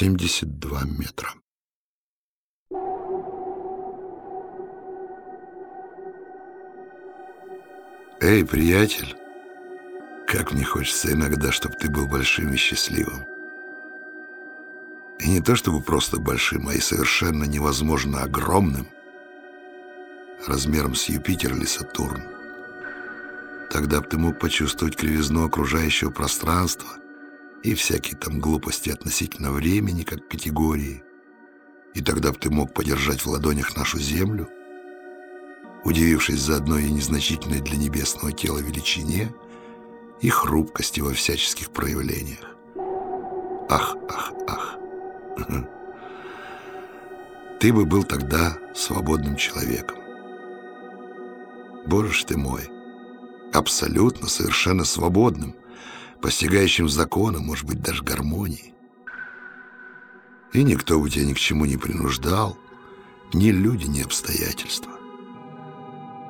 72 метра. Эй, приятель, как мне хочется иногда, чтобы ты был большим и счастливым. И не то чтобы просто большим, а и совершенно невозможно огромным, размером с Юпитер или Сатурн. Тогда бы ты мог почувствовать кривизну окружающего пространства и всякие там глупости относительно времени как категории. И тогда бы ты мог подержать в ладонях нашу Землю, удивившись заодно и незначительной для небесного тела величине и хрупкости во всяческих проявлениях. Ах, ах, ах. Ты бы был тогда свободным человеком. Боже ж ты мой, абсолютно, совершенно свободным, постигающим законы, может быть, даже гармонии. И никто бы тебя ни к чему не принуждал, ни люди, ни обстоятельства.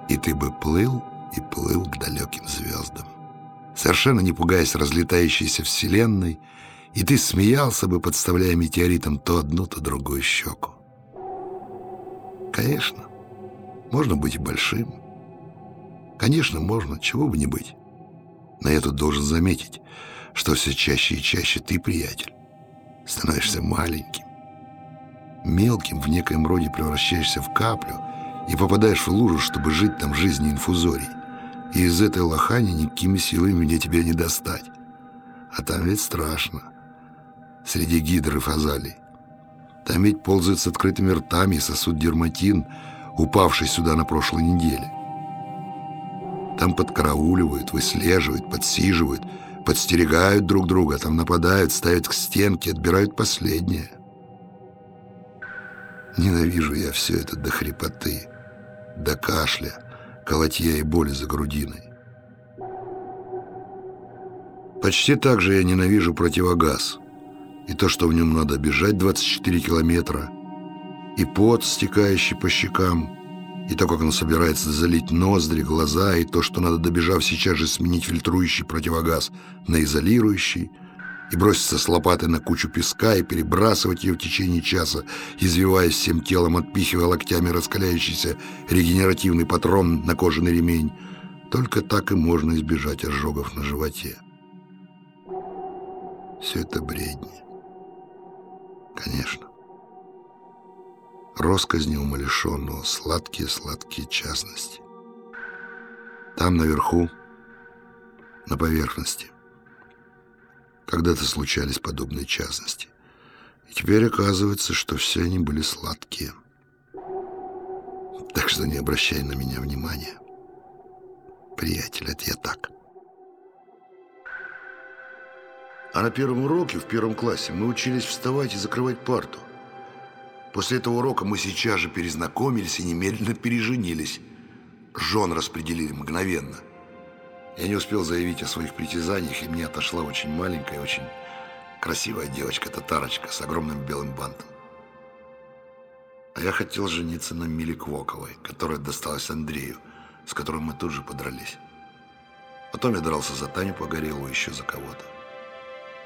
И ты бы плыл и плыл к далеким звездам, совершенно не пугаясь разлетающейся вселенной, и ты смеялся бы, подставляя метеоритам то одну, то другую щеку. Конечно, можно быть и большим. Конечно, можно, чего бы не быть. Но я тут должен заметить, что все чаще и чаще ты, приятель, становишься маленьким. Мелким в некоем роде превращаешься в каплю и попадаешь в лужу, чтобы жить там жизнью инфузорий. И из этой лохани никакими силами мне тебя не достать. А там ведь страшно. Среди гидр и фазалий. Там ведь ползают с открытыми ртами и сосут дерматин, упавший сюда на прошлой неделе. Там подкарауливают, выслеживают, подсиживают, подстерегают друг друга, там нападают, ставят к стенке, отбирают последнее. Ненавижу я все это до хрипоты, до кашля, колотья и боли за грудиной. Почти так же я ненавижу противогаз. И то, что в нем надо бежать 24 километра, и пот, стекающий по щекам, и то, как он собирается залить ноздри, глаза, и то, что надо, добежав сейчас же, сменить фильтрующий противогаз на изолирующий, и броситься с лопатой на кучу песка и перебрасывать ее в течение часа, извиваясь всем телом, отпихивая локтями раскаляющийся регенеративный патрон на кожаный ремень. Только так и можно избежать ожогов на животе. Все это бредни. Конечно росказни умалишенного, сладкие-сладкие частности. Там наверху, на поверхности, когда-то случались подобные частности. И теперь оказывается, что все они были сладкие. Так что не обращай на меня внимания. Приятель, это я так. А на первом уроке, в первом классе, мы учились вставать и закрывать парту. После этого урока мы сейчас же перезнакомились и немедленно переженились. Жен распределили мгновенно. Я не успел заявить о своих притязаниях, и мне отошла очень маленькая, очень красивая девочка-татарочка с огромным белым бантом. А я хотел жениться на Миле Квоковой, которая досталась Андрею, с которым мы тут же подрались. Потом я дрался за Таню Погорелу, еще за кого-то.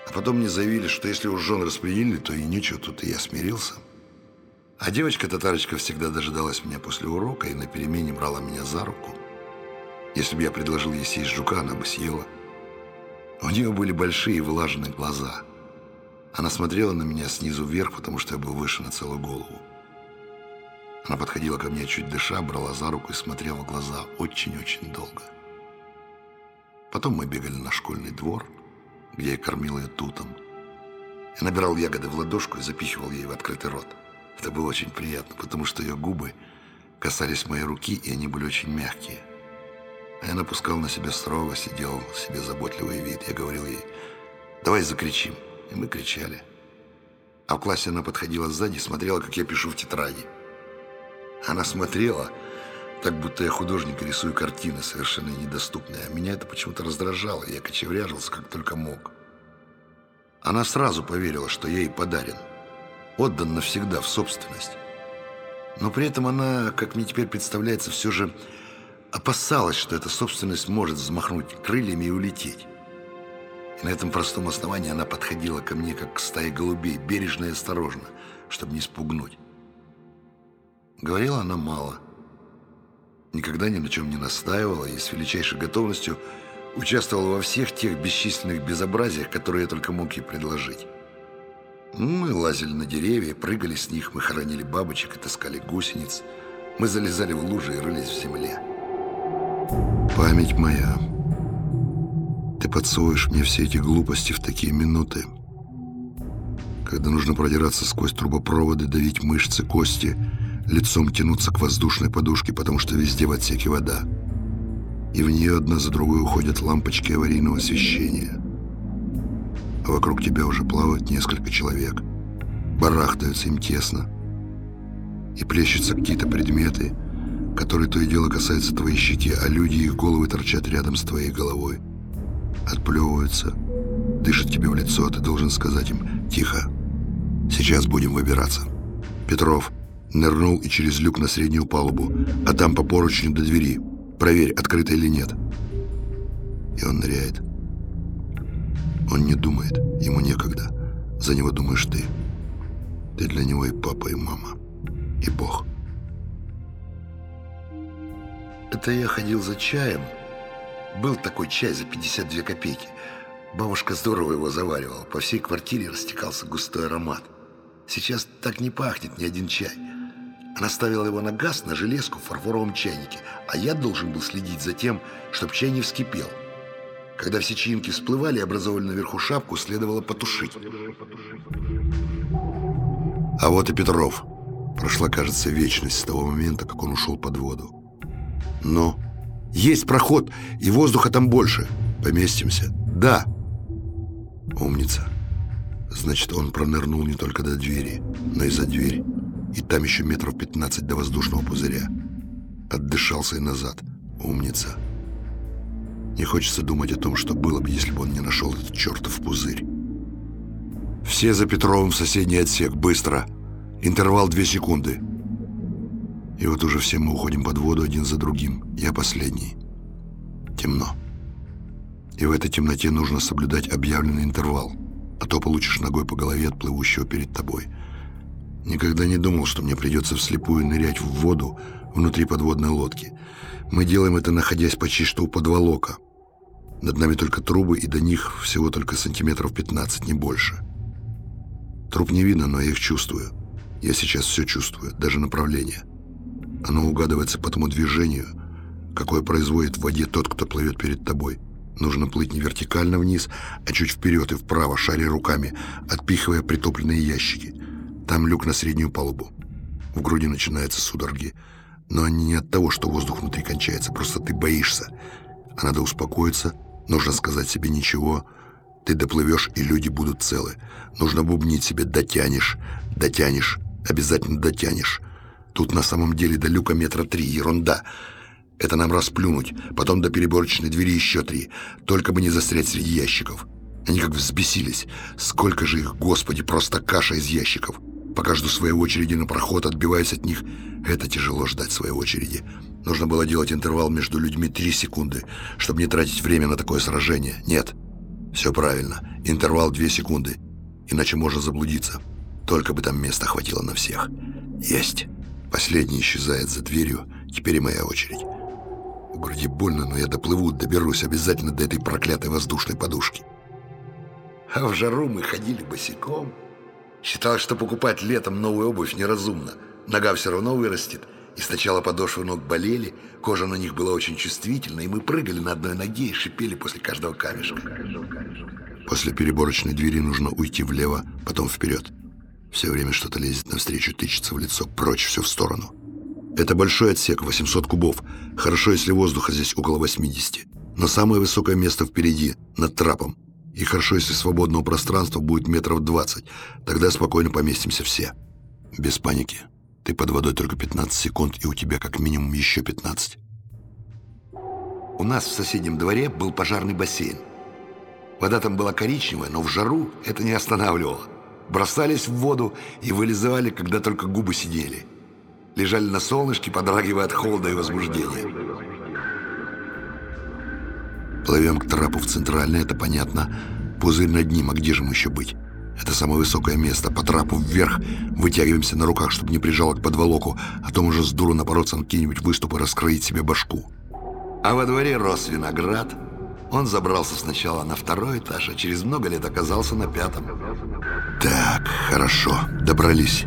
А потом мне заявили, что если уж жен распределили, то и ничего, тут и я смирился. А девочка-татарочка всегда дожидалась меня после урока и на перемене брала меня за руку. Если бы я предложил ей съесть жука, она бы съела. У нее были большие влажные глаза. Она смотрела на меня снизу вверх, потому что я был выше на целую голову. Она подходила ко мне чуть дыша, брала за руку и смотрела в глаза очень-очень долго. Потом мы бегали на школьный двор, где я кормил ее тутом. Я набирал ягоды в ладошку и запихивал ей в открытый рот. Это было очень приятно, потому что ее губы касались моей руки, и они были очень мягкие. А я напускал на себя строгость и делал себе заботливый вид. Я говорил ей, давай закричим. И мы кричали. А в классе она подходила сзади и смотрела, как я пишу в тетради. Она смотрела, так будто я художник рисую картины, совершенно недоступные. А меня это почему-то раздражало, я кочевряжился, как только мог. Она сразу поверила, что я ей подарен – отдан навсегда в собственность. Но при этом она, как мне теперь представляется, все же опасалась, что эта собственность может взмахнуть крыльями и улететь. И на этом простом основании она подходила ко мне, как к стае голубей, бережно и осторожно, чтобы не спугнуть. Говорила она мало. Никогда ни на чем не настаивала и с величайшей готовностью участвовала во всех тех бесчисленных безобразиях, которые я только мог ей предложить. Мы лазили на деревья, прыгали с них, мы хоронили бабочек и таскали гусениц. Мы залезали в лужи и рылись в земле. Память моя, ты подсовываешь мне все эти глупости в такие минуты, когда нужно продираться сквозь трубопроводы, давить мышцы, кости, лицом тянуться к воздушной подушке, потому что везде в отсеке вода. И в нее одна за другой уходят лампочки аварийного освещения. А вокруг тебя уже плавают несколько человек. Барахтаются им тесно. И плещутся какие-то предметы, которые то и дело касаются твоей щеки, а люди их головы торчат рядом с твоей головой. Отплевываются, дышат тебе в лицо, а ты должен сказать им «Тихо, сейчас будем выбираться». Петров нырнул и через люк на среднюю палубу, а там по поручню до двери. Проверь, открыто или нет. И он ныряет. Он не думает, ему некогда. За него думаешь ты. Ты для него и папа, и мама, и Бог. Это я ходил за чаем. Был такой чай за 52 копейки. Бабушка здорово его заваривала. По всей квартире растекался густой аромат. Сейчас так не пахнет ни один чай. Она ставила его на газ, на железку в фарфоровом чайнике, а я должен был следить за тем, чтобы чай не вскипел. Когда все чаинки всплывали и образовали наверху шапку, следовало потушить. А вот и Петров. Прошла, кажется, вечность с того момента, как он ушел под воду. Но есть проход, и воздуха там больше. Поместимся. Да. Умница. Значит, он пронырнул не только до двери, но и за дверь. И там еще метров 15 до воздушного пузыря. Отдышался и назад. Умница. Не хочется думать о том, что было бы, если бы он не нашел этот чертов пузырь. Все за Петровым в соседний отсек. Быстро. Интервал две секунды. И вот уже все мы уходим под воду один за другим. Я последний. Темно. И в этой темноте нужно соблюдать объявленный интервал, а то получишь ногой по голове от плывущего перед тобой. Никогда не думал, что мне придется вслепую нырять в воду внутри подводной лодки. Мы делаем это, находясь почти что у подволока. Над нами только трубы, и до них всего только сантиметров 15, не больше. Труб не видно, но я их чувствую. Я сейчас все чувствую, даже направление. Оно угадывается по тому движению, какое производит в воде тот, кто плывет перед тобой. Нужно плыть не вертикально вниз, а чуть вперед и вправо, шаря руками, отпихивая притопленные ящики. Там люк на среднюю палубу. В груди начинаются судороги. Но они не от того, что воздух внутри кончается, просто ты боишься. А надо успокоиться, нужно сказать себе ничего. Ты доплывешь, и люди будут целы. Нужно бубнить себе «дотянешь», «дотянешь», «обязательно дотянешь». Тут на самом деле до люка метра три, ерунда. Это нам расплюнуть, потом до переборочной двери еще три. Только бы не застрять среди ящиков. Они как взбесились. Сколько же их, господи, просто каша из ящиков. Пока жду своей очереди на проход, отбиваясь от них. Это тяжело ждать своей очереди. Нужно было делать интервал между людьми три секунды, чтобы не тратить время на такое сражение. Нет. Все правильно. Интервал две секунды. Иначе можно заблудиться. Только бы там места хватило на всех. Есть. Последний исчезает за дверью. Теперь и моя очередь. В груди больно, но я доплыву, доберусь обязательно до этой проклятой воздушной подушки. А в жару мы ходили босиком. Считалось, что покупать летом новую обувь неразумно. Нога все равно вырастет. И сначала подошвы ног болели, кожа на них была очень чувствительна, и мы прыгали на одной ноге и шипели после каждого камешка. После переборочной двери нужно уйти влево, потом вперед. Все время что-то лезет навстречу, тычется в лицо, прочь, все в сторону. Это большой отсек, 800 кубов. Хорошо, если воздуха здесь около 80. Но самое высокое место впереди, над трапом. И хорошо, если свободного пространства будет метров 20. Тогда спокойно поместимся все. Без паники. Ты под водой только 15 секунд, и у тебя как минимум еще 15. У нас в соседнем дворе был пожарный бассейн. Вода там была коричневая, но в жару это не останавливало бросались в воду и вылезали, когда только губы сидели. Лежали на солнышке, подрагивая от холода и возбуждения. Плывем к трапу в центральный, это понятно. Пузырь над ним, а где же ему еще быть? Это самое высокое место. По трапу вверх вытягиваемся на руках, чтобы не прижало к подволоку, а то уже с дуру напороться на какие-нибудь выступы раскроить себе башку. А во дворе рос виноград. Он забрался сначала на второй этаж, а через много лет оказался на пятом. Так, хорошо, добрались.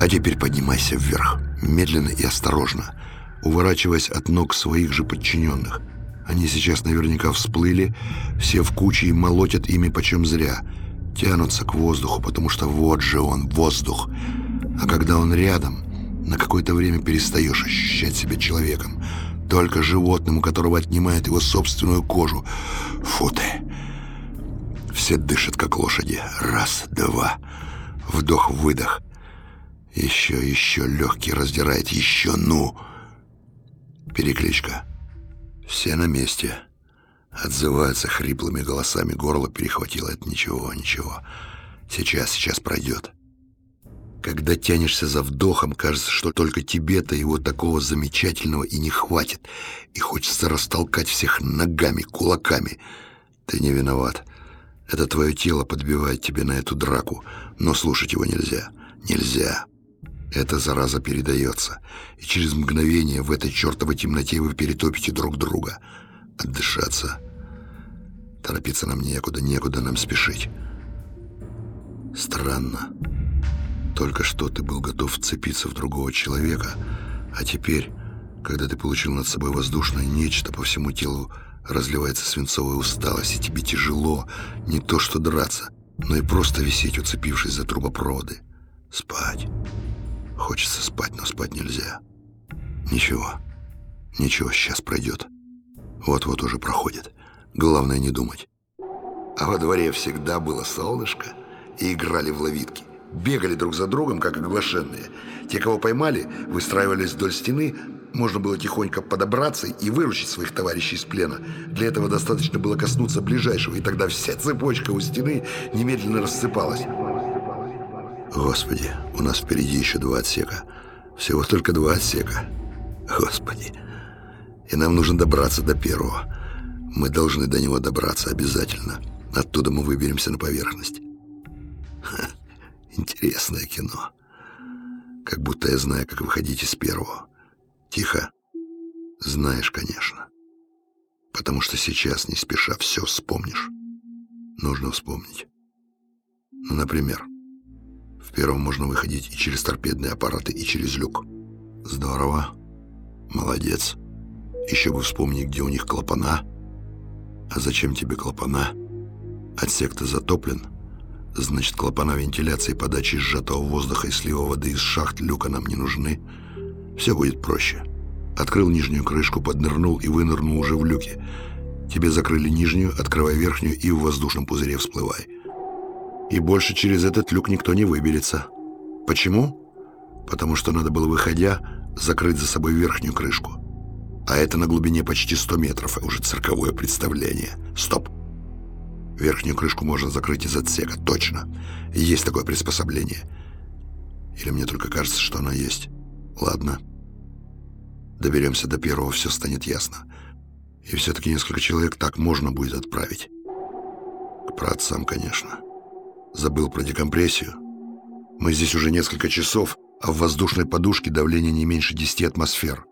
А теперь поднимайся вверх, медленно и осторожно, уворачиваясь от ног своих же подчиненных. Они сейчас наверняка всплыли, все в куче и молотят ими почем зря. Тянутся к воздуху, потому что вот же он, воздух. А когда он рядом, на какое-то время перестаешь ощущать себя человеком. Только животным, у которого отнимает его собственную кожу. Фу ты! Все дышат, как лошади. Раз, два. Вдох-выдох. Еще, еще легкий раздирает. Еще, ну! Перекличка. Все на месте. Отзываются хриплыми голосами, горло перехватило. Это ничего, ничего. Сейчас, сейчас пройдет. Когда тянешься за вдохом, кажется, что только тебе-то его такого замечательного и не хватит. И хочется растолкать всех ногами, кулаками. Ты не виноват. Это твое тело подбивает тебе на эту драку. Но слушать его нельзя. Нельзя. Эта зараза передается, и через мгновение в этой чертовой темноте вы перетопите друг друга. Отдышаться. Торопиться нам некуда, некуда нам спешить. Странно. Только что ты был готов вцепиться в другого человека, а теперь, когда ты получил над собой воздушное нечто, по всему телу разливается свинцовая усталость, и тебе тяжело не то что драться, но и просто висеть, уцепившись за трубопроводы. Спать. Хочется спать, но спать нельзя. Ничего. Ничего, сейчас пройдет. Вот-вот уже проходит. Главное не думать. А во дворе всегда было солнышко и играли в ловитки. Бегали друг за другом, как оглашенные. Те, кого поймали, выстраивались вдоль стены. Можно было тихонько подобраться и выручить своих товарищей из плена. Для этого достаточно было коснуться ближайшего, и тогда вся цепочка у стены немедленно рассыпалась. Господи, у нас впереди еще два отсека. Всего только два отсека. Господи. И нам нужно добраться до первого. Мы должны до него добраться обязательно. Оттуда мы выберемся на поверхность. Ха, интересное кино. Как будто я знаю, как выходить из первого. Тихо. Знаешь, конечно. Потому что сейчас, не спеша, все вспомнишь. Нужно вспомнить. Ну, например... В первом можно выходить и через торпедные аппараты, и через люк. Здорово. Молодец. Еще бы вспомни, где у них клапана. А зачем тебе клапана? Отсек-то затоплен. Значит, клапана вентиляции, подачи сжатого воздуха и слива воды из шахт люка нам не нужны. Все будет проще. Открыл нижнюю крышку, поднырнул и вынырнул уже в люке. Тебе закрыли нижнюю, открывай верхнюю и в воздушном пузыре всплывай и больше через этот люк никто не выберется. Почему? Потому что надо было, выходя, закрыть за собой верхнюю крышку. А это на глубине почти 100 метров, а уже цирковое представление. Стоп! Верхнюю крышку можно закрыть из отсека, точно. Есть такое приспособление. Или мне только кажется, что оно есть. Ладно. Доберемся до первого, все станет ясно. И все-таки несколько человек так можно будет отправить. К праотцам, конечно. Забыл про декомпрессию. Мы здесь уже несколько часов, а в воздушной подушке давление не меньше 10 атмосфер.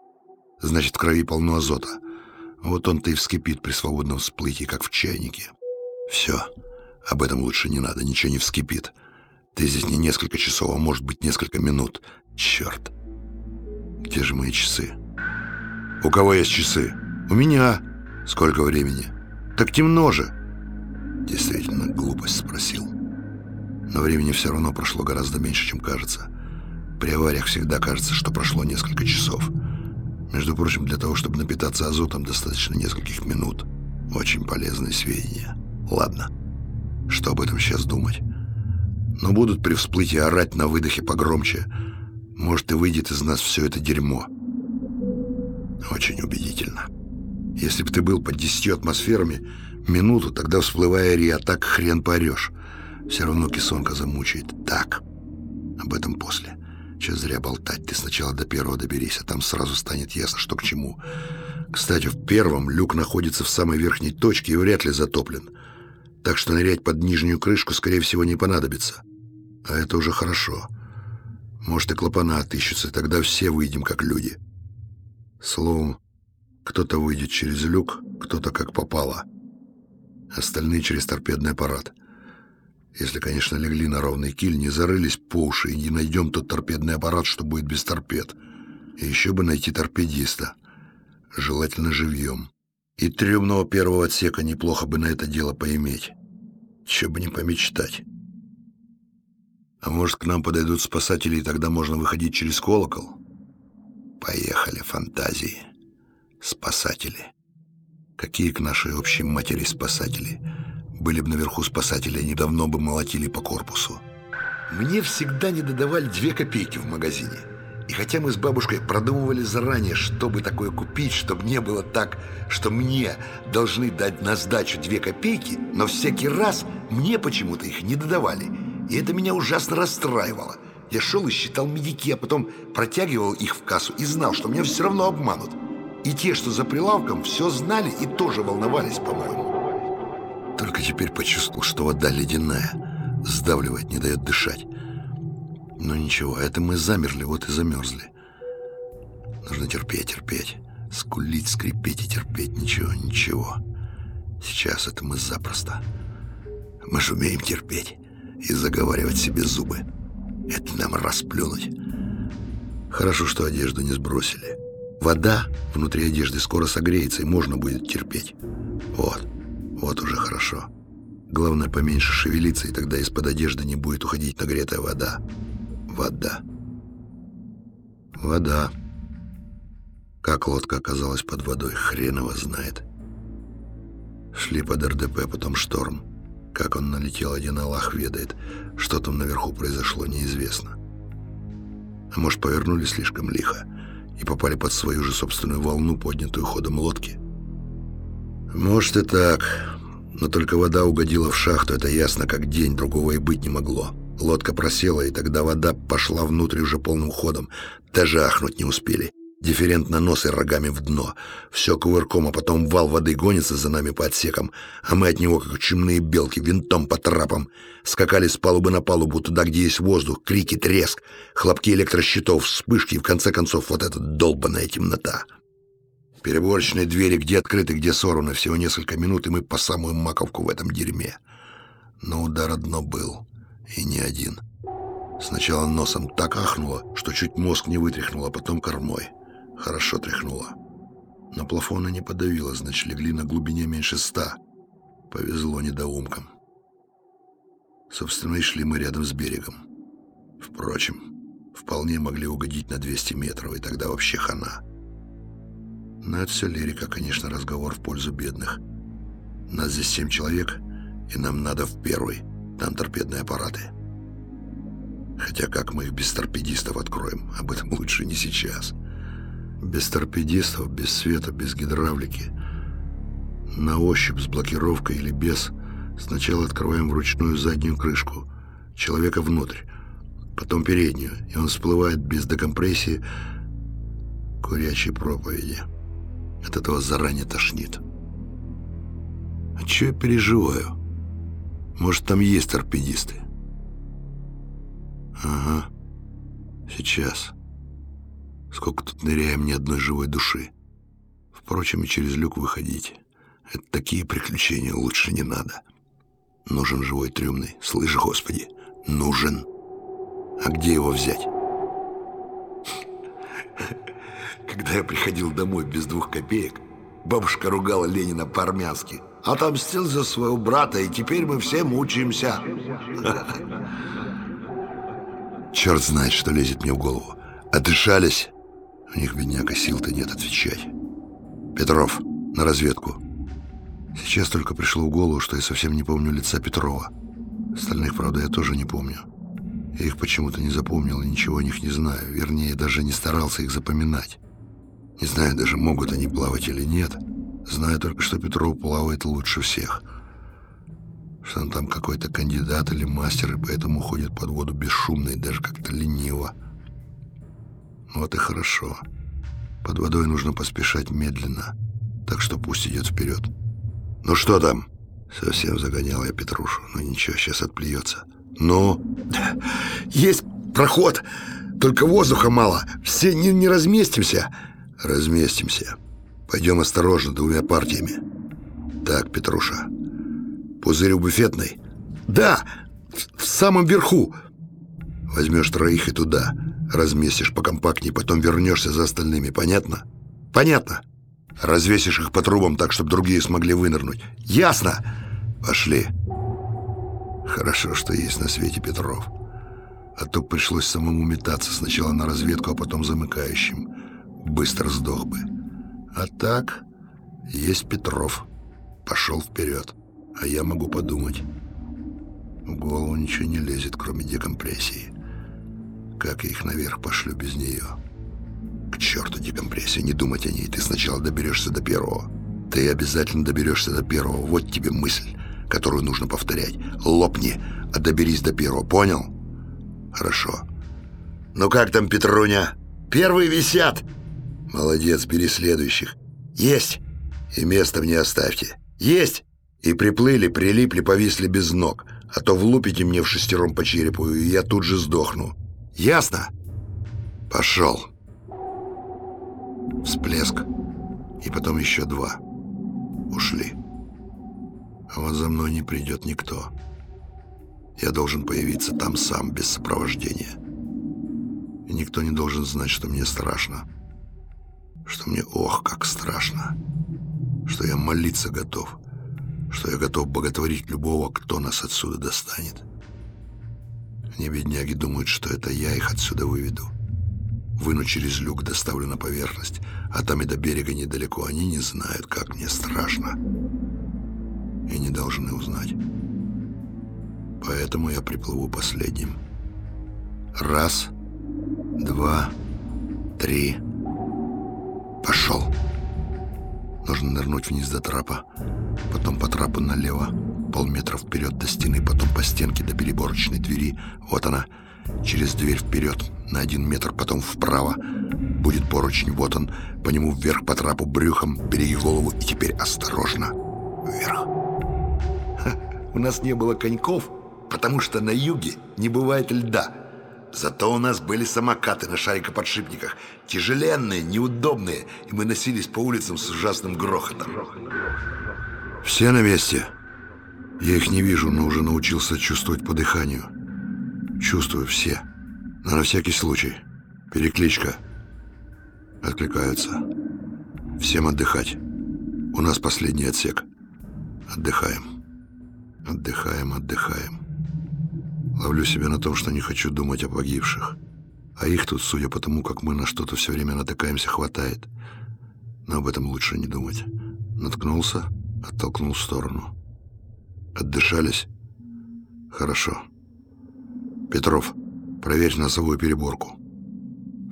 Значит, в крови полно азота. Вот он-то и вскипит при свободном всплытии, как в чайнике. Все. Об этом лучше не надо, ничего не вскипит. Ты здесь не несколько часов, а может быть несколько минут. Черт. Где же мои часы? У кого есть часы? У меня. Сколько времени? Так темно же. Действительно, глупость спросил. Но времени все равно прошло гораздо меньше, чем кажется. При авариях всегда кажется, что прошло несколько часов. Между прочим, для того, чтобы напитаться азотом, достаточно нескольких минут. Очень полезные сведения. Ладно, что об этом сейчас думать? Но будут при всплытии орать на выдохе погромче. Может, и выйдет из нас все это дерьмо. Очень убедительно. Если бы ты был под десятью атмосферами минуту, тогда, всплывая ри, так хрен поорешь. Все равно кисонка замучает. Так, об этом после. Че зря болтать. Ты сначала до первого доберись, а там сразу станет ясно, что к чему. Кстати, в первом люк находится в самой верхней точке и вряд ли затоплен. Так что нырять под нижнюю крышку, скорее всего, не понадобится. А это уже хорошо. Может, и клапана отыщутся, тогда все выйдем как люди. Словом, кто-то выйдет через люк, кто-то как попало. Остальные через торпедный аппарат. Если, конечно, легли на ровный киль, не зарылись по уши и не найдем тот торпедный аппарат, что будет без торпед. И еще бы найти торпедиста. Желательно живьем. И трюмного первого отсека неплохо бы на это дело поиметь. Че бы не помечтать. А может, к нам подойдут спасатели, и тогда можно выходить через колокол? Поехали, фантазии. Спасатели. Какие к нашей общей матери спасатели? Были бы наверху спасатели, они давно бы молотили по корпусу. Мне всегда не додавали две копейки в магазине. И хотя мы с бабушкой продумывали заранее, чтобы такое купить, чтобы не было так, что мне должны дать на сдачу две копейки, но всякий раз мне почему-то их не додавали. И это меня ужасно расстраивало. Я шел и считал медики, а потом протягивал их в кассу и знал, что меня все равно обманут. И те, что за прилавком, все знали и тоже волновались, по-моему. Только теперь почувствовал, что вода ледяная, сдавливает, не дает дышать. Но ничего, это мы замерли, вот и замерзли. Нужно терпеть, терпеть. Скулить, скрипеть и терпеть. Ничего, ничего. Сейчас это мы запросто. Мы же умеем терпеть и заговаривать себе зубы. Это нам расплюнуть. Хорошо, что одежду не сбросили. Вода внутри одежды скоро согреется, и можно будет терпеть. Вот, вот уже хорошо. Главное, поменьше шевелиться, и тогда из-под одежды не будет уходить нагретая вода вода. Вода. Как лодка оказалась под водой, хрен его знает. Шли под РДП, потом шторм. Как он налетел, один Аллах ведает. Что там наверху произошло, неизвестно. А может, повернули слишком лихо и попали под свою же собственную волну, поднятую ходом лодки? Может и так, но только вода угодила в шахту, это ясно, как день, другого и быть не могло. Лодка просела, и тогда вода пошла внутрь уже полным ходом. Даже ахнуть не успели. Дифферент на нос и рогами в дно. Все кувырком, а потом вал воды гонится за нами по отсекам, а мы от него, как чумные белки, винтом по трапам. Скакали с палубы на палубу, туда, где есть воздух, крики, треск, хлопки электрощитов, вспышки и, в конце концов, вот эта долбаная темнота. Переборочные двери где открыты, где сорваны, всего несколько минут, и мы по самую маковку в этом дерьме. Но удар дно был и не один. Сначала носом так ахнуло, что чуть мозг не вытряхнуло, а потом кормой. Хорошо тряхнуло. Но плафона не подавило, значит, легли на глубине меньше ста. Повезло недоумкам. Собственно, и шли мы рядом с берегом. Впрочем, вполне могли угодить на 200 метров, и тогда вообще хана. Но это все лирика, конечно, разговор в пользу бедных. Нас здесь семь человек, и нам надо в первый — там торпедные аппараты. Хотя как мы их без торпедистов откроем, об этом лучше не сейчас. Без торпедистов, без света, без гидравлики. На ощупь с блокировкой или без сначала открываем вручную заднюю крышку, человека внутрь, потом переднюю, и он всплывает без декомпрессии курячей проповеди. От этого заранее тошнит. А чё я переживаю? Может, там есть торпедисты? Ага. Сейчас. Сколько тут ныряем, ни одной живой души. Впрочем, и через люк выходить. Это такие приключения лучше не надо. Нужен живой трюмный. Слышь, Господи, нужен. А где его взять? Когда я приходил домой без двух копеек, бабушка ругала Ленина по-армянски – отомстил за своего брата, и теперь мы все мучаемся. Черт знает, что лезет мне в голову. Отдышались? У них, бедняка, сил-то нет отвечать. Петров, на разведку. Сейчас только пришло в голову, что я совсем не помню лица Петрова. Остальных, правда, я тоже не помню. Я их почему-то не запомнил и ничего о них не знаю. Вернее, даже не старался их запоминать. Не знаю даже, могут они плавать или нет. Знаю только, что Петров плавает лучше всех. Что он там какой-то кандидат или мастер, и поэтому ходит под воду бесшумно и даже как-то лениво. Вот и хорошо. Под водой нужно поспешать медленно, так что пусть идет вперед. «Ну что там?» Совсем загонял я Петрушу. Ну ничего, сейчас отплюется. Ну? Есть проход, только воздуха мало. Все не, не разместимся. Разместимся. Пойдем осторожно, двумя партиями. Так, Петруша, пузырь у буфетной? Да, в, самом верху. Возьмешь троих и туда. Разместишь покомпактнее, потом вернешься за остальными. Понятно? Понятно. Развесишь их по трубам так, чтобы другие смогли вынырнуть. Ясно? Пошли. Хорошо, что есть на свете Петров. А то пришлось самому метаться сначала на разведку, а потом замыкающим. Быстро сдох бы. А так, есть Петров. Пошел вперед. А я могу подумать. В голову ничего не лезет, кроме декомпрессии. Как я их наверх пошлю без нее? К черту декомпрессию, не думать о ней. Ты сначала доберешься до первого. Ты обязательно доберешься до первого. Вот тебе мысль, которую нужно повторять. Лопни, а доберись до первого. Понял? Хорошо. Ну как там, Петруня? Первые висят. Молодец, бери следующих. Есть. И место мне оставьте. Есть. И приплыли, прилипли, повисли без ног. А то влупите мне в шестером по черепу, и я тут же сдохну. Ясно? Пошел. Всплеск. И потом еще два. Ушли. А вот за мной не придет никто. Я должен появиться там сам, без сопровождения. И никто не должен знать, что мне страшно. Что мне ох, как страшно. Что я молиться готов. Что я готов боготворить любого, кто нас отсюда достанет. Они, бедняги, думают, что это я их отсюда выведу. Выну через люк, доставлю на поверхность, а там и до берега недалеко. Они не знают, как мне страшно. И не должны узнать. Поэтому я приплыву последним. Раз, два, три. Нужно нырнуть вниз до трапа, потом по трапу налево, полметра вперед до стены, потом по стенке до переборочной двери. Вот она. Через дверь вперед на один метр, потом вправо. Будет поручень, вот он. По нему вверх по трапу брюхом, береги голову и теперь осторожно. Вверх. Ха, у нас не было коньков, потому что на юге не бывает льда. Зато у нас были самокаты на шарикоподшипниках. Тяжеленные, неудобные, и мы носились по улицам с ужасным грохотом. Все на месте? Я их не вижу, но уже научился чувствовать по дыханию. Чувствую все. Но на всякий случай. Перекличка. Откликаются. Всем отдыхать. У нас последний отсек. Отдыхаем. Отдыхаем, отдыхаем. Ловлю себя на том, что не хочу думать о погибших. А их тут, судя по тому, как мы на что-то все время натыкаемся, хватает. Но об этом лучше не думать. Наткнулся, оттолкнул в сторону. Отдышались? Хорошо. Петров, проверь носовую переборку.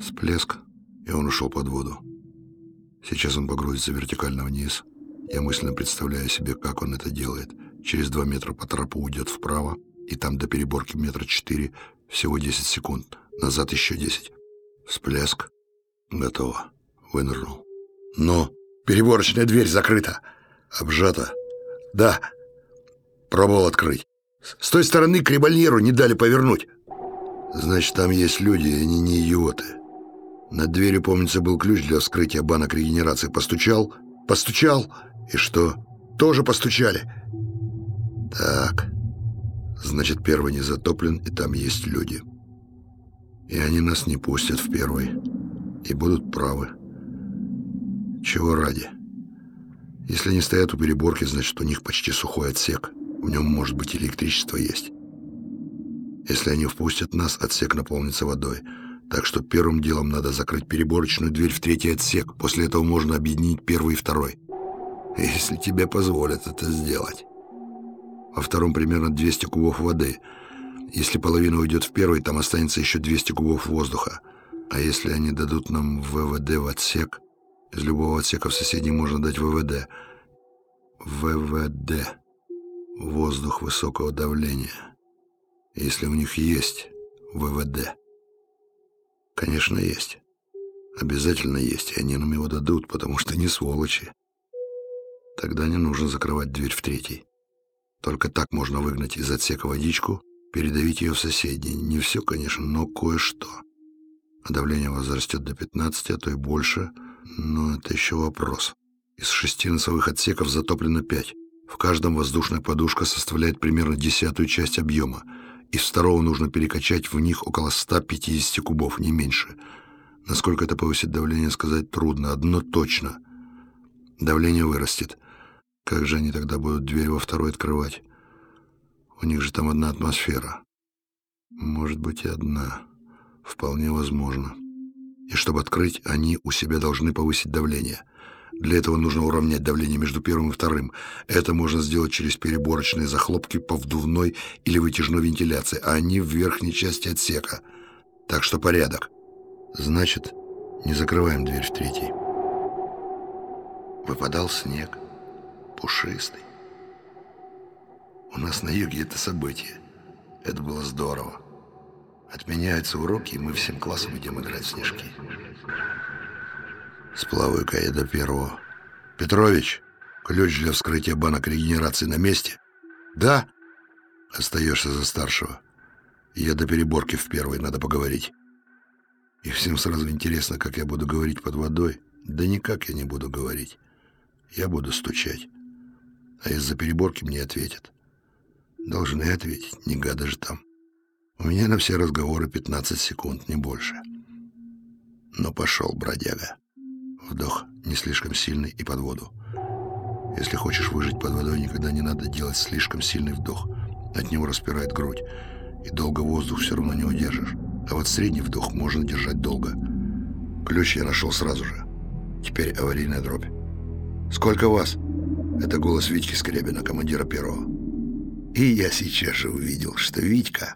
Всплеск, и он ушел под воду. Сейчас он погрузится вертикально вниз. Я мысленно представляю себе, как он это делает. Через два метра по трапу уйдет вправо, и там до переборки метра четыре, всего 10 секунд. Назад еще 10. Всплеск. Готово. Вынырнул. Но переборочная дверь закрыта. Обжата. Да. Пробовал открыть. С той стороны к не дали повернуть. Значит, там есть люди, и они не идиоты. Над дверью, помнится, был ключ для вскрытия банок регенерации. Постучал, постучал, и что? Тоже постучали. Так, значит, первый не затоплен, и там есть люди. И они нас не пустят в первый. И будут правы. Чего ради? Если они стоят у переборки, значит, у них почти сухой отсек. В нем, может быть, электричество есть. Если они впустят нас, отсек наполнится водой. Так что первым делом надо закрыть переборочную дверь в третий отсек. После этого можно объединить первый и второй. Если тебе позволят это сделать. Во втором примерно 200 кубов воды. Если половина уйдет в первый, там останется еще 200 кубов воздуха. А если они дадут нам ВВД в отсек, из любого отсека в соседний можно дать ВВД. ВВД воздух высокого давления. Если у них есть ВВД. Конечно, есть. Обязательно есть, и они нам его дадут, потому что не сволочи. Тогда не нужно закрывать дверь в третий. Только так можно выгнать из отсека водичку, передавить ее в соседний. Не все, конечно, но кое-что. А давление возрастет до 15, а то и больше. Но это еще вопрос. Из шести носовых отсеков затоплено пять. В каждом воздушная подушка составляет примерно десятую часть объема. Из второго нужно перекачать в них около 150 кубов, не меньше. Насколько это повысит давление, сказать трудно. Одно точно. Давление вырастет. Как же они тогда будут дверь во второй открывать? У них же там одна атмосфера. Может быть, и одна. Вполне возможно. И чтобы открыть, они у себя должны повысить давление. Для этого нужно уравнять давление между первым и вторым. Это можно сделать через переборочные захлопки по вдувной или вытяжной вентиляции, а они в верхней части отсека. Так что порядок. Значит, не закрываем дверь в третий. Выпадал снег пушистый. У нас на юге это событие. Это было здорово. Отменяются уроки, и мы всем классом идем играть в снежки. Сплаваю-ка я до первого. Петрович, ключ для вскрытия банок регенерации на месте? Да. Остаешься за старшего. Я до переборки в первой, надо поговорить. И всем сразу интересно, как я буду говорить под водой. Да никак я не буду говорить. Я буду стучать а из-за переборки мне ответят. Должны ответить, не гада же там. У меня на все разговоры 15 секунд, не больше. Но пошел, бродяга. Вдох не слишком сильный и под воду. Если хочешь выжить под водой, никогда не надо делать слишком сильный вдох. От него распирает грудь, и долго воздух все равно не удержишь. А вот средний вдох можно держать долго. Ключ я нашел сразу же. Теперь аварийная дробь. «Сколько вас?» Это голос Витьки Скрябина, командира первого. И я сейчас же увидел, что Витька,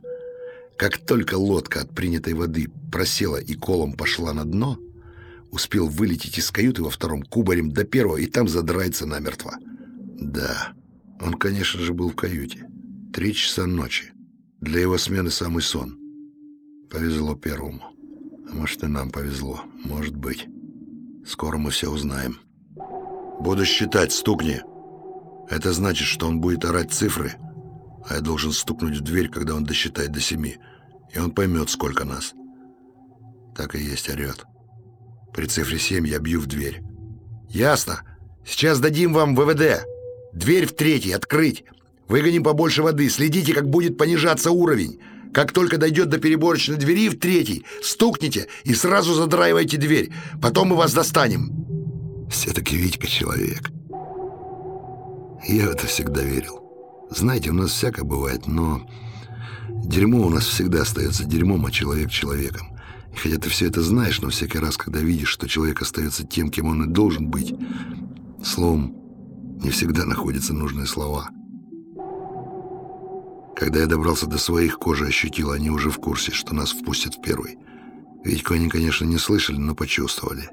как только лодка от принятой воды просела и колом пошла на дно, успел вылететь из каюты во втором кубарем до первого и там задрается намертво. Да, он, конечно же, был в каюте. Три часа ночи. Для его смены самый сон. Повезло первому. А может, и нам повезло. Может быть. Скоро мы все узнаем. «Буду считать, стукни!» Это значит, что он будет орать цифры, а я должен стукнуть в дверь, когда он досчитает до семи, и он поймет, сколько нас. Так и есть, орет. При цифре семь я бью в дверь. «Ясно. Сейчас дадим вам ВВД. Дверь в третий, открыть. Выгоним побольше воды, следите, как будет понижаться уровень. Как только дойдет до переборочной двери в третий, стукните и сразу задраивайте дверь. Потом мы вас достанем». Все-таки Витька человек. Я в это всегда верил. Знаете, у нас всякое бывает, но дерьмо у нас всегда остается дерьмом, а человек человеком. И хотя ты все это знаешь, но всякий раз, когда видишь, что человек остается тем, кем он и должен быть, словом, не всегда находятся нужные слова. Когда я добрался до своих, кожи ощутил, они уже в курсе, что нас впустят в первый. Витьку они, конечно, не слышали, но почувствовали.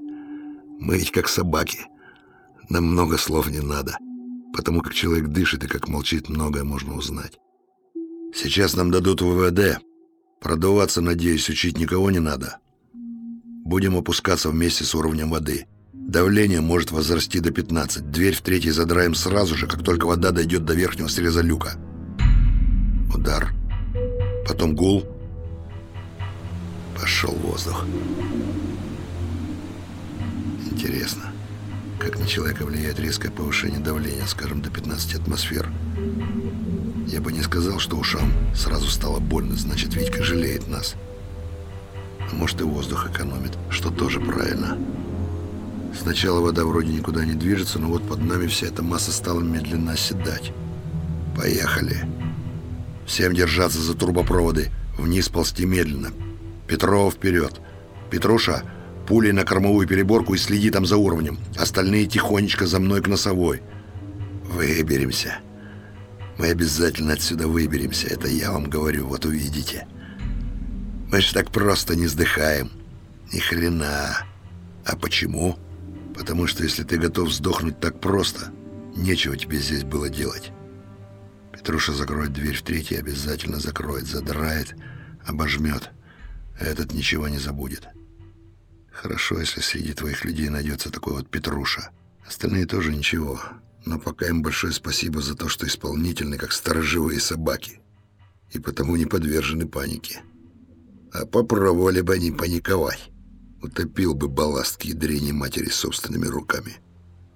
Мы ведь как собаки. Нам много слов не надо. Потому как человек дышит и как молчит, многое можно узнать. Сейчас нам дадут ВВД. Продуваться, надеюсь, учить никого не надо. Будем опускаться вместе с уровнем воды. Давление может возрасти до 15. Дверь в третий задраем сразу же, как только вода дойдет до верхнего среза люка. Удар. Потом гул. Пошел воздух. Интересно, как на человека влияет резкое повышение давления, скажем, до 15 атмосфер. Я бы не сказал, что ушам сразу стало больно, значит, Витька жалеет нас. А может, и воздух экономит, что тоже правильно. Сначала вода вроде никуда не движется, но вот под нами вся эта масса стала медленно оседать. Поехали. Всем держаться за трубопроводы. Вниз ползти медленно. Петров вперед. Петруша, пулей на кормовую переборку и следи там за уровнем. Остальные тихонечко за мной к носовой. Выберемся. Мы обязательно отсюда выберемся. Это я вам говорю, вот увидите. Мы же так просто не сдыхаем. Ни хрена. А почему? Потому что если ты готов сдохнуть так просто, нечего тебе здесь было делать. Петруша закроет дверь в третий, обязательно закроет, задрает, обожмет. Этот ничего не забудет. Хорошо, если среди твоих людей найдется такой вот Петруша. Остальные тоже ничего. Но пока им большое спасибо за то, что исполнительны, как сторожевые собаки, и потому не подвержены панике. А попробовали бы они паниковать. Утопил бы балласт к ядрене матери собственными руками.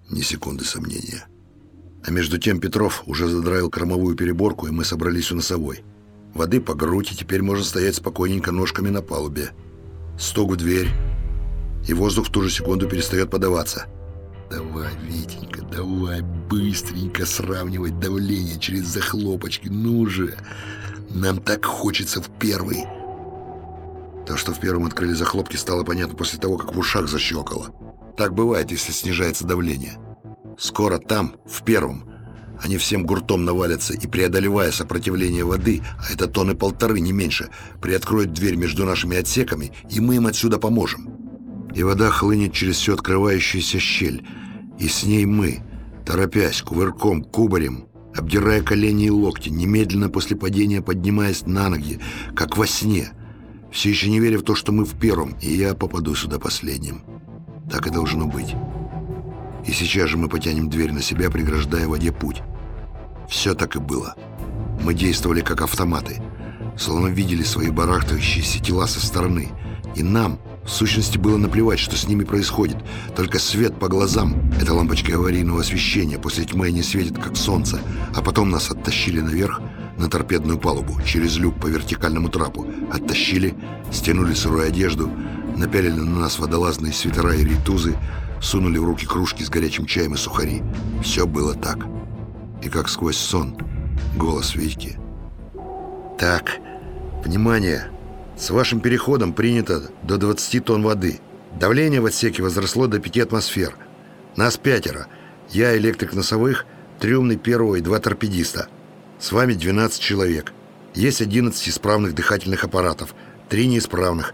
Ни секунды сомнения. А между тем Петров уже задраил кормовую переборку, и мы собрались у носовой. Воды по грудь, и теперь можно стоять спокойненько ножками на палубе. В дверь, и воздух в ту же секунду перестает подаваться. Давай, Витенька, давай быстренько сравнивать давление через захлопочки. Ну же, нам так хочется в первый. То, что в первом открыли захлопки, стало понятно после того, как в ушах защелкало. Так бывает, если снижается давление. Скоро там, в первом, они всем гуртом навалятся и, преодолевая сопротивление воды, а это тонны полторы, не меньше, приоткроют дверь между нашими отсеками, и мы им отсюда поможем. И вода хлынет через всю открывающуюся щель, и с ней мы, торопясь, кувырком, кубарем, обдирая колени и локти, немедленно после падения поднимаясь на ноги, как во сне, все еще не веря в то, что мы в первом, и я попаду сюда последним. Так и должно быть. И сейчас же мы потянем дверь на себя, преграждая воде путь. Все так и было. Мы действовали как автоматы, словно видели свои барахтающиеся тела со стороны. И нам, в сущности, было наплевать, что с ними происходит. Только свет по глазам — это лампочка аварийного освещения. После тьмы они светят, как солнце. А потом нас оттащили наверх, на торпедную палубу, через люк по вертикальному трапу. Оттащили, стянули сырую одежду, напялили на нас водолазные свитера и рейтузы, сунули в руки кружки с горячим чаем и сухари. Все было так. И как сквозь сон голос Витьки. «Так, внимание! С вашим переходом принято до 20 тонн воды. Давление в отсеке возросло до 5 атмосфер. Нас пятеро. Я электрик носовых, трюмный первого и два торпедиста. С вами 12 человек. Есть 11 исправных дыхательных аппаратов, три неисправных,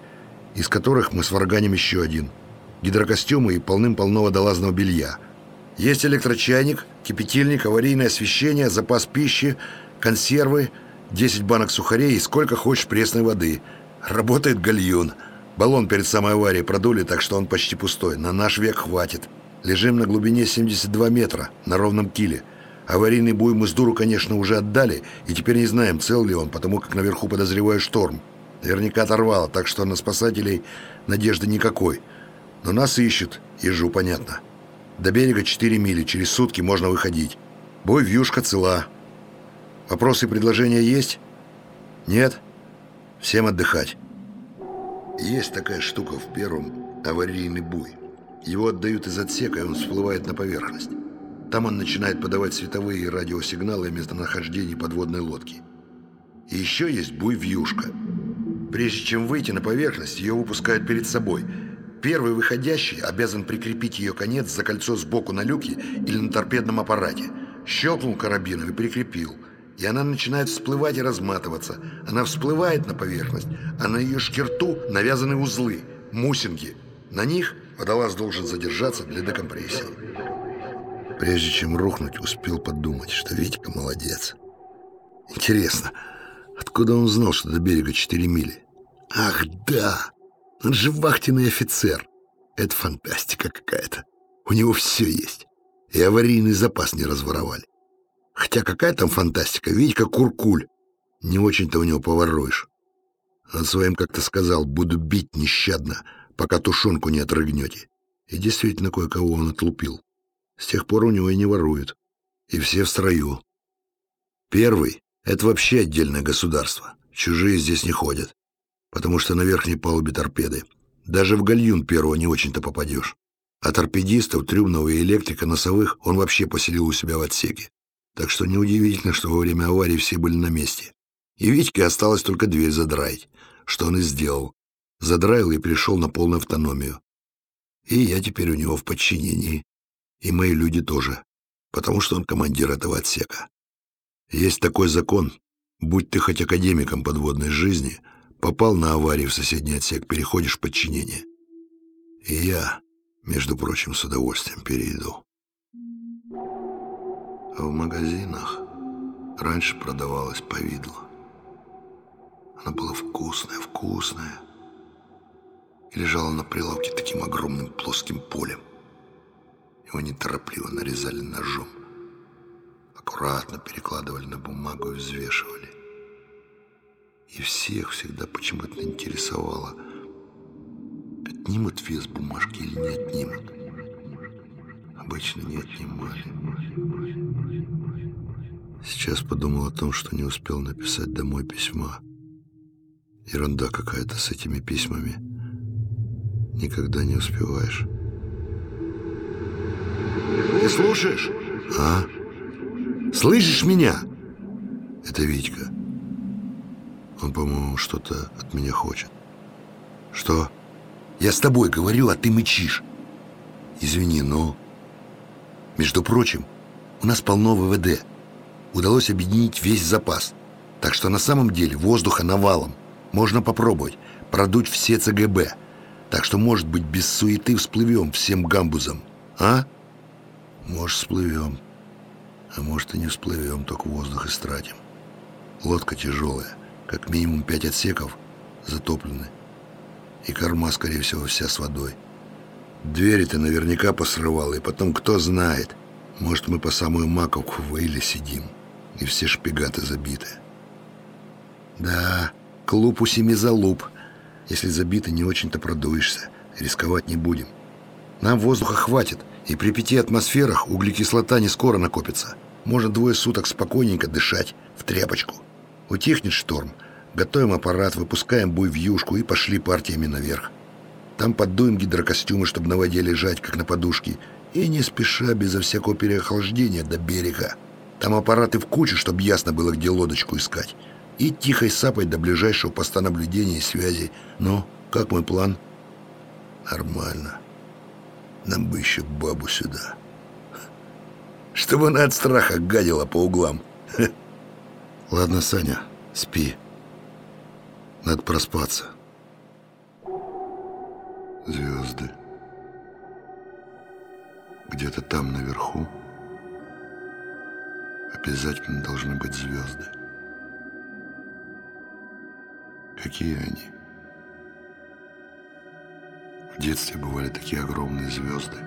из которых мы сварганим еще один – гидрокостюмы и полным-полно водолазного белья. Есть электрочайник, кипятильник, аварийное освещение, запас пищи, консервы, 10 банок сухарей и сколько хочешь пресной воды. Работает гальюн. Баллон перед самой аварией продули, так что он почти пустой. На наш век хватит. Лежим на глубине 72 метра, на ровном киле. Аварийный буй мы с дуру, конечно, уже отдали, и теперь не знаем, цел ли он, потому как наверху подозреваю шторм. Наверняка оторвало, так что на спасателей надежды никакой. Но нас ищут, ежу понятно. До берега 4 мили, через сутки можно выходить. Бой вьюшка цела. Вопросы и предложения есть? Нет? Всем отдыхать. Есть такая штука в первом аварийный буй. Его отдают из отсека, и он всплывает на поверхность. Там он начинает подавать световые радиосигналы о местонахождении подводной лодки. И еще есть буй вьюшка. Прежде чем выйти на поверхность, ее выпускают перед собой – Первый выходящий обязан прикрепить ее конец за кольцо сбоку на люке или на торпедном аппарате. Щелкнул карабином и прикрепил. И она начинает всплывать и разматываться. Она всплывает на поверхность, а на ее шкирту навязаны узлы, мусинги. На них водолаз должен задержаться для декомпрессии. Прежде чем рухнуть, успел подумать, что Витька молодец. Интересно, откуда он знал, что до берега 4 мили? Ах, да! Он же вахтенный офицер. Это фантастика какая-то. У него все есть. И аварийный запас не разворовали. Хотя какая там фантастика, Витька Куркуль. Не очень-то у него поворуешь. Он своим как-то сказал, буду бить нещадно, пока тушенку не отрыгнете. И действительно кое-кого он отлупил. С тех пор у него и не воруют. И все в строю. Первый — это вообще отдельное государство. Чужие здесь не ходят потому что на верхней палубе торпеды. Даже в гальюн первого не очень-то попадешь. А торпедистов, трюмного и электрика носовых он вообще поселил у себя в отсеке. Так что неудивительно, что во время аварии все были на месте. И Витьке осталось только дверь задраить, что он и сделал. Задраил и перешел на полную автономию. И я теперь у него в подчинении. И мои люди тоже, потому что он командир этого отсека. Есть такой закон, будь ты хоть академиком подводной жизни — Попал на аварию в соседний отсек, переходишь в подчинение. И я, между прочим, с удовольствием перейду. А в магазинах раньше продавалось повидло. Оно было вкусное, вкусное. И лежало на прилавке таким огромным плоским полем. Его неторопливо нарезали ножом. Аккуратно перекладывали на бумагу и взвешивали. И всех всегда почему-то интересовало, отнимут вес бумажки или не отнимут. Обычно не отнимали. Сейчас подумал о том, что не успел написать домой письма. Ерунда какая-то с этими письмами. Никогда не успеваешь. Ты слушаешь? А? Слышишь меня? Это Витька. Он, по-моему, что-то от меня хочет. Что? Я с тобой говорю, а ты мычишь. Извини, но... Между прочим, у нас полно ВВД. Удалось объединить весь запас. Так что на самом деле воздуха навалом. Можно попробовать продуть все ЦГБ. Так что, может быть, без суеты всплывем всем гамбузом. А? Может, всплывем. А может, и не всплывем, только воздух истратим. Лодка тяжелая. Как минимум пять отсеков затоплены. И корма, скорее всего, вся с водой. Двери-то наверняка посрывал, и потом кто знает. Может, мы по самую маковку в Вейле сидим, и все шпигаты забиты. Да, Клуб у семи залуп. Если забито, не очень-то продуешься. Рисковать не будем. Нам воздуха хватит, и при пяти атмосферах углекислота не скоро накопится. Можно двое суток спокойненько дышать в тряпочку. Утихнет шторм. Готовим аппарат, выпускаем буй в юшку и пошли партиями наверх. Там поддуем гидрокостюмы, чтобы на воде лежать, как на подушке, и не спеша, безо всякого переохлаждения, до берега. Там аппараты в кучу, чтобы ясно было, где лодочку искать и тихой сапой до ближайшего поста наблюдения и связи. Ну, как мой план? Нормально. Нам бы еще бабу сюда. Чтобы она от страха гадила по углам. Ладно, Саня, спи. Надо проспаться. Звезды. Где-то там наверху обязательно должны быть звезды. Какие они? В детстве бывали такие огромные звезды.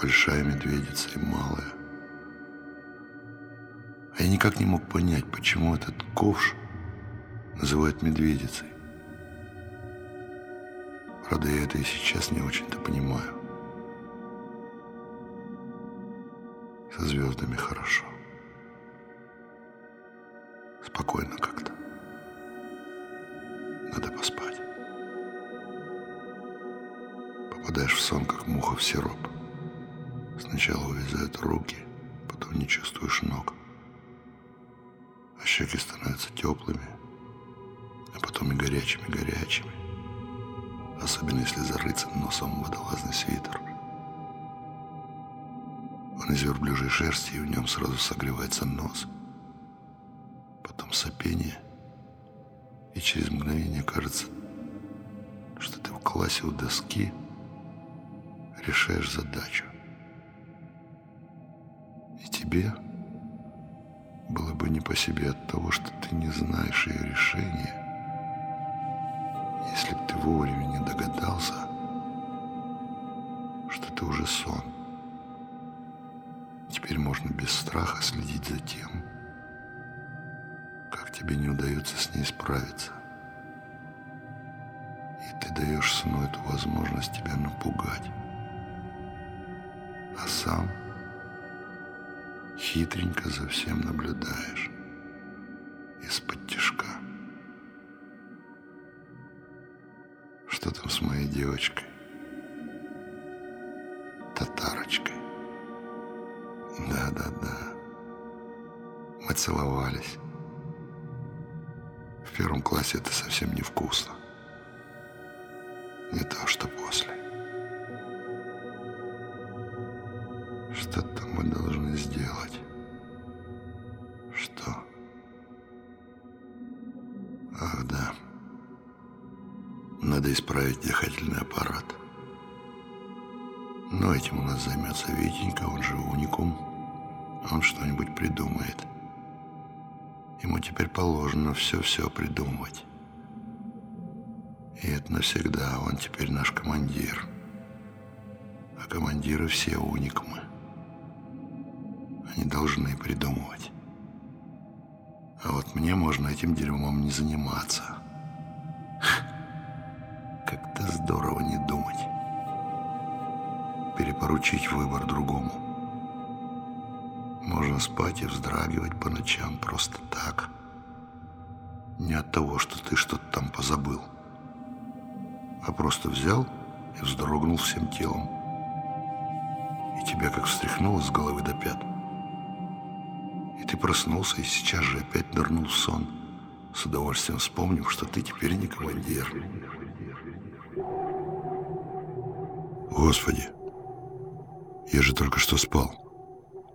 Большая медведица и малая. А я никак не мог понять, почему этот ковш называют медведицей. Правда, я это и сейчас не очень-то понимаю. Со звездами хорошо. Спокойно как-то. Надо поспать. Попадаешь в сон, как муха в сироп. Сначала увязают руки, потом не чувствуешь ног. А щеки становятся теплыми, а потом и горячими-горячими. Особенно если зарыться носом в водолазный свитер. Он из верблюжьей шерсти, и в нем сразу согревается нос – потом сопение, и через мгновение кажется, что ты в классе у доски решаешь задачу. И тебе было бы не по себе от того, что ты не знаешь ее решения, если бы ты вовремя догадался, что это уже сон. Теперь можно без страха следить за тем, тебе не удается с ней справиться. И ты даешь сну эту возможность тебя напугать. А сам хитренько за всем наблюдаешь Там с моей девочкой? Татарочкой. Да-да-да. Мы целовались. В первом классе это совсем невкусно. Не то, что после. Что-то мы должны сделать. Что? Ах, да. Надо исправить дыхательный аппарат. Но этим у нас займется Витенька, он же уникум. Он что-нибудь придумает. Ему теперь положено все-все придумывать. И это навсегда, он теперь наш командир. А командиры все уникумы. не должны придумывать. А вот мне можно этим дерьмом не заниматься. Здорово не думать. Перепоручить выбор другому. Можно спать и вздрагивать по ночам просто так. Не от того, что ты что-то там позабыл. А просто взял и вздрогнул всем телом. И тебя как встряхнуло с головы до пят. И ты проснулся и сейчас же опять нырнул в сон, с удовольствием вспомнив, что ты теперь не командир. Господи, я же только что спал,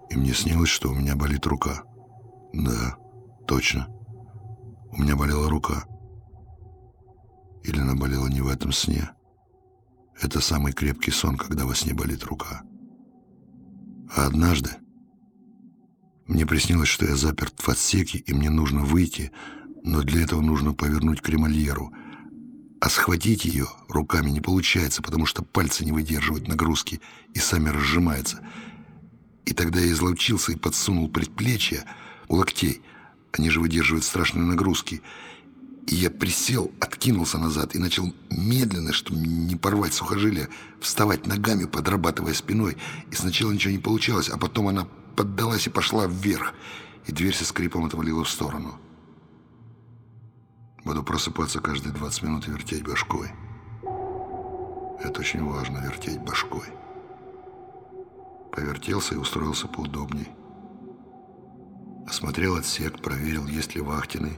и мне снилось, что у меня болит рука. Да, точно. У меня болела рука. Или она болела не в этом сне. Это самый крепкий сон, когда во сне болит рука. А однажды мне приснилось, что я заперт в отсеке, и мне нужно выйти, но для этого нужно повернуть кремольеру. А схватить ее руками не получается, потому что пальцы не выдерживают нагрузки и сами разжимаются. И тогда я изловчился и подсунул предплечья у локтей. Они же выдерживают страшные нагрузки. И я присел, откинулся назад и начал медленно, чтобы не порвать сухожилия, вставать ногами, подрабатывая спиной. И сначала ничего не получалось, а потом она поддалась и пошла вверх, и дверь со скрипом отвалила в сторону. Буду просыпаться каждые 20 минут и вертеть башкой. Это очень важно, вертеть башкой. Повертелся и устроился поудобней. Осмотрел отсек, проверил, есть ли вахтенный,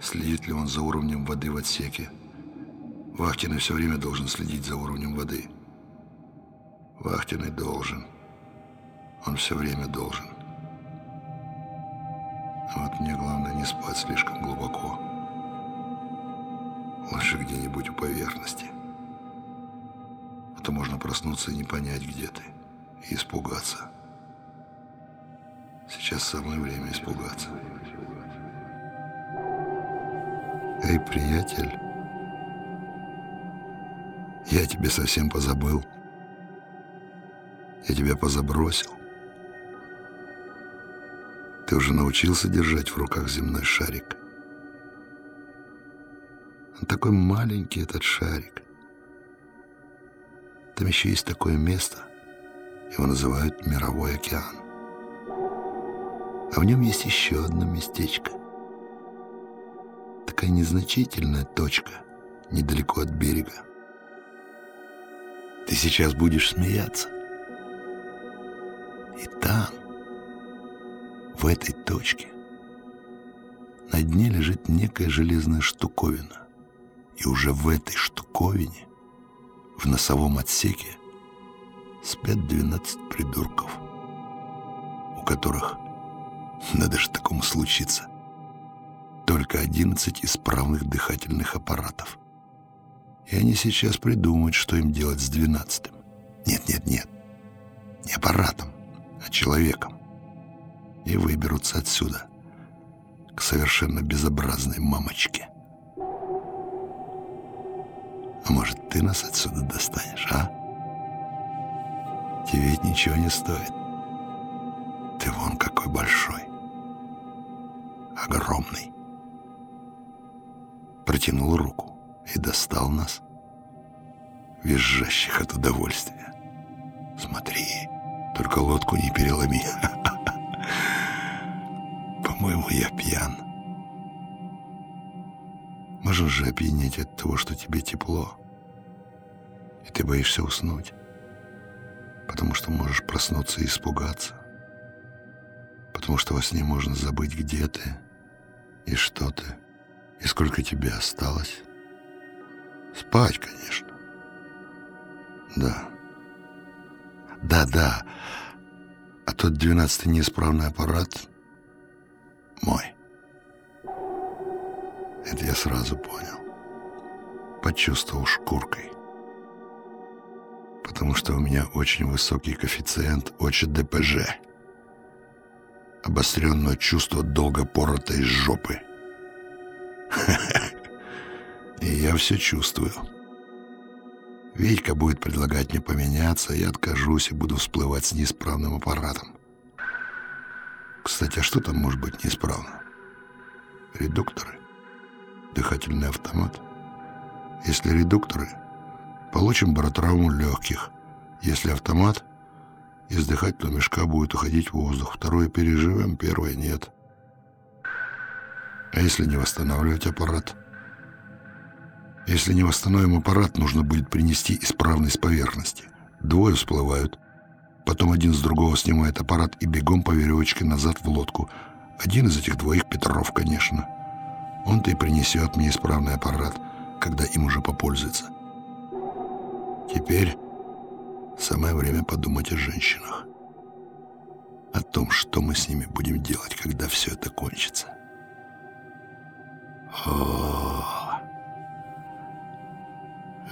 следит ли он за уровнем воды в отсеке. Вахтенный все время должен следить за уровнем воды. Вахтенный должен. Он все время должен. Вот мне главное не спать слишком глубоко. Лучше где-нибудь у поверхности. А то можно проснуться и не понять, где ты. И испугаться. Сейчас самое время испугаться. Эй, приятель, я тебе совсем позабыл. Я тебя позабросил. Ты уже научился держать в руках земной шарик. Он такой маленький, этот шарик. Там еще есть такое место. Его называют Мировой океан. А в нем есть еще одно местечко. Такая незначительная точка, недалеко от берега. Ты сейчас будешь смеяться. И там, в этой точке на дне лежит некая железная штуковина. И уже в этой штуковине, в носовом отсеке, спят 12 придурков, у которых, надо же такому случиться, только 11 исправных дыхательных аппаратов. И они сейчас придумают, что им делать с двенадцатым. Нет, нет, нет, не аппаратом, а человеком и выберутся отсюда, к совершенно безобразной мамочке. А может, ты нас отсюда достанешь, а? Тебе ведь ничего не стоит. Ты вон какой большой. Огромный. Протянул руку и достал нас, визжащих от удовольствия. Смотри, только лодку не переломи. По-моему, я пьян. Можешь же опьянеть от того, что тебе тепло. И ты боишься уснуть. Потому что можешь проснуться и испугаться. Потому что во сне можно забыть, где ты и что ты, и сколько тебе осталось. Спать, конечно. Да. Да-да. А тот двенадцатый неисправный аппарат мой. Это я сразу понял. Почувствовал шкуркой. Потому что у меня очень высокий коэффициент ОЧ-ДПЖ. Обостренное чувство долго поротой жопы. И я все чувствую. Витька будет предлагать мне поменяться, я откажусь и буду всплывать с неисправным аппаратом. Кстати, а что там может быть неисправно? Редукторы? Дыхательный автомат? Если редукторы, получим баротравму легких. Если автомат, из дыхательного мешка будет уходить воздух. Второе переживем, первое нет. А если не восстанавливать аппарат? Если не восстановим аппарат, нужно будет принести исправность поверхности. Двое всплывают. Потом один с другого снимает аппарат и бегом по веревочке назад в лодку. Один из этих двоих Петров, конечно. Он-то и принесет мне исправный аппарат, когда им уже попользуется. Теперь самое время подумать о женщинах. О том, что мы с ними будем делать, когда все это кончится. О,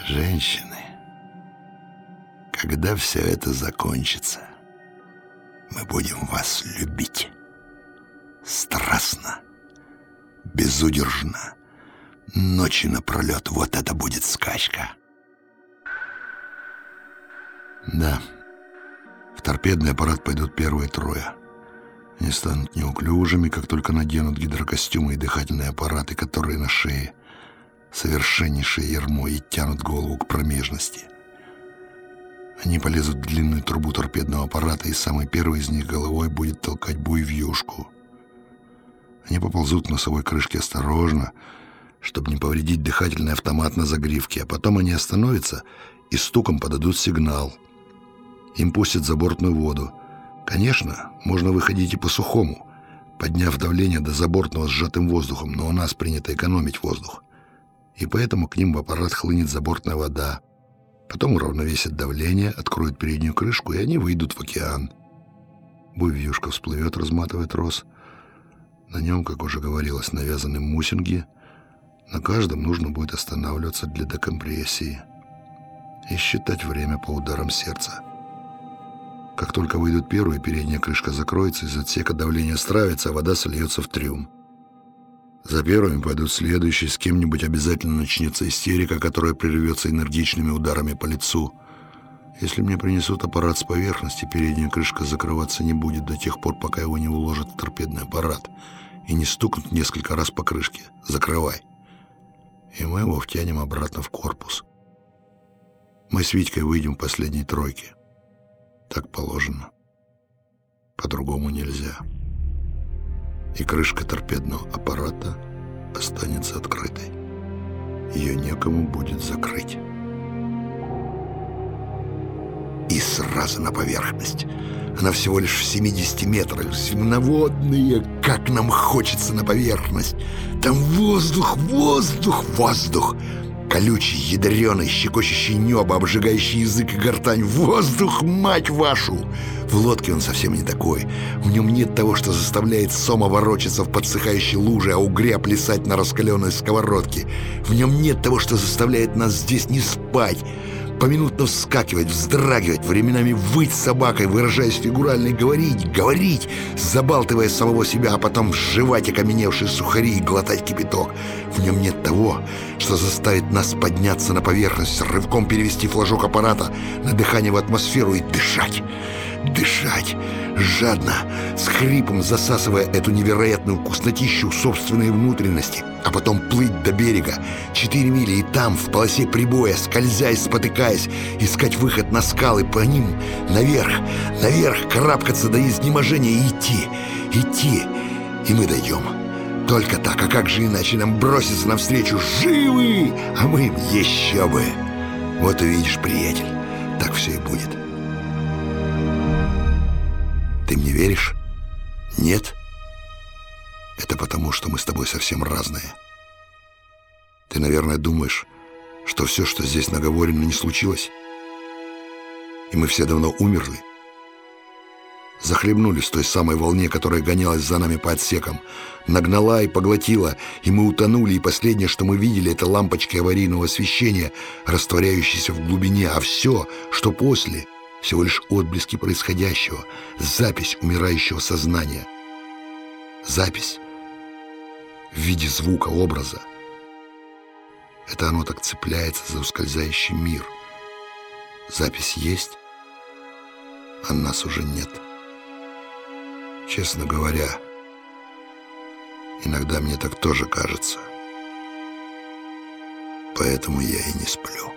женщины, когда все это закончится, мы будем вас любить страстно, безудержно, ночи напролет. Вот это будет скачка. Да, в торпедный аппарат пойдут первые трое. Они станут неуклюжими, как только наденут гидрокостюмы и дыхательные аппараты, которые на шее совершеннейшее ермо и тянут голову к промежности. Они полезут в длинную трубу торпедного аппарата, и самый первый из них головой будет толкать буй в юшку. Они поползут к носовой крышке осторожно, чтобы не повредить дыхательный автомат на загривке, а потом они остановятся и стуком подадут сигнал. Им пустят забортную воду — Конечно, можно выходить и по-сухому, подняв давление до забортного сжатым воздухом, но у нас принято экономить воздух. И поэтому к ним в аппарат хлынет забортная вода. Потом уравновесят давление, откроют переднюю крышку, и они выйдут в океан. Буйвьюшка всплывет, разматывая трос. На нем, как уже говорилось, навязаны мусинги. На каждом нужно будет останавливаться для декомпрессии и считать время по ударам сердца. Как только выйдут первые, передняя крышка закроется, из отсека давление стравится, а вода сольется в трюм. За первыми пойдут следующие, с кем-нибудь обязательно начнется истерика, которая прервется энергичными ударами по лицу. Если мне принесут аппарат с поверхности, передняя крышка закрываться не будет до тех пор, пока его не уложат в торпедный аппарат и не стукнут несколько раз по крышке. Закрывай. И мы его втянем обратно в корпус. Мы с Витькой выйдем в последней тройке. Так положено. По-другому нельзя. И крышка торпедного аппарата останется открытой. Ее некому будет закрыть. И сразу на поверхность. Она всего лишь в 70 метрах. Земноводные, как нам хочется на поверхность. Там воздух, воздух, воздух. Колючий, ядреный, щекочущий небо, обжигающий язык и гортань. Воздух, мать вашу! В лодке он совсем не такой. В нем нет того, что заставляет сома ворочаться в подсыхающей луже, а угря плясать на раскаленной сковородке. В нем нет того, что заставляет нас здесь не спать, поминутно вскакивать, вздрагивать, временами выть собакой, выражаясь фигурально и говорить, говорить, забалтывая самого себя, а потом сживать окаменевшие сухари и глотать кипяток. В нем нет того, что заставит нас подняться на поверхность, рывком перевести флажок аппарата на дыхание в атмосферу и дышать дышать, жадно, с хрипом засасывая эту невероятную вкуснотищу собственной внутренности, а потом плыть до берега, четыре мили и там, в полосе прибоя, скользя и спотыкаясь, искать выход на скалы по ним, наверх, наверх, карабкаться до изнеможения и идти, идти, и мы дойдем. Только так, а как же иначе нам броситься навстречу живы, а мы им еще бы. Вот увидишь, приятель, так все и будет. Веришь? Нет? Это потому, что мы с тобой совсем разные. Ты, наверное, думаешь, что все, что здесь наговорено, не случилось? И мы все давно умерли? Захлебнулись той самой волне, которая гонялась за нами по отсекам. Нагнала и поглотила, и мы утонули, и последнее, что мы видели, это лампочки аварийного освещения, растворяющиеся в глубине, а все, что после, всего лишь отблески происходящего, запись умирающего сознания. Запись в виде звука, образа. Это оно так цепляется за ускользающий мир. Запись есть, а нас уже нет. Честно говоря, иногда мне так тоже кажется. Поэтому я и не сплю.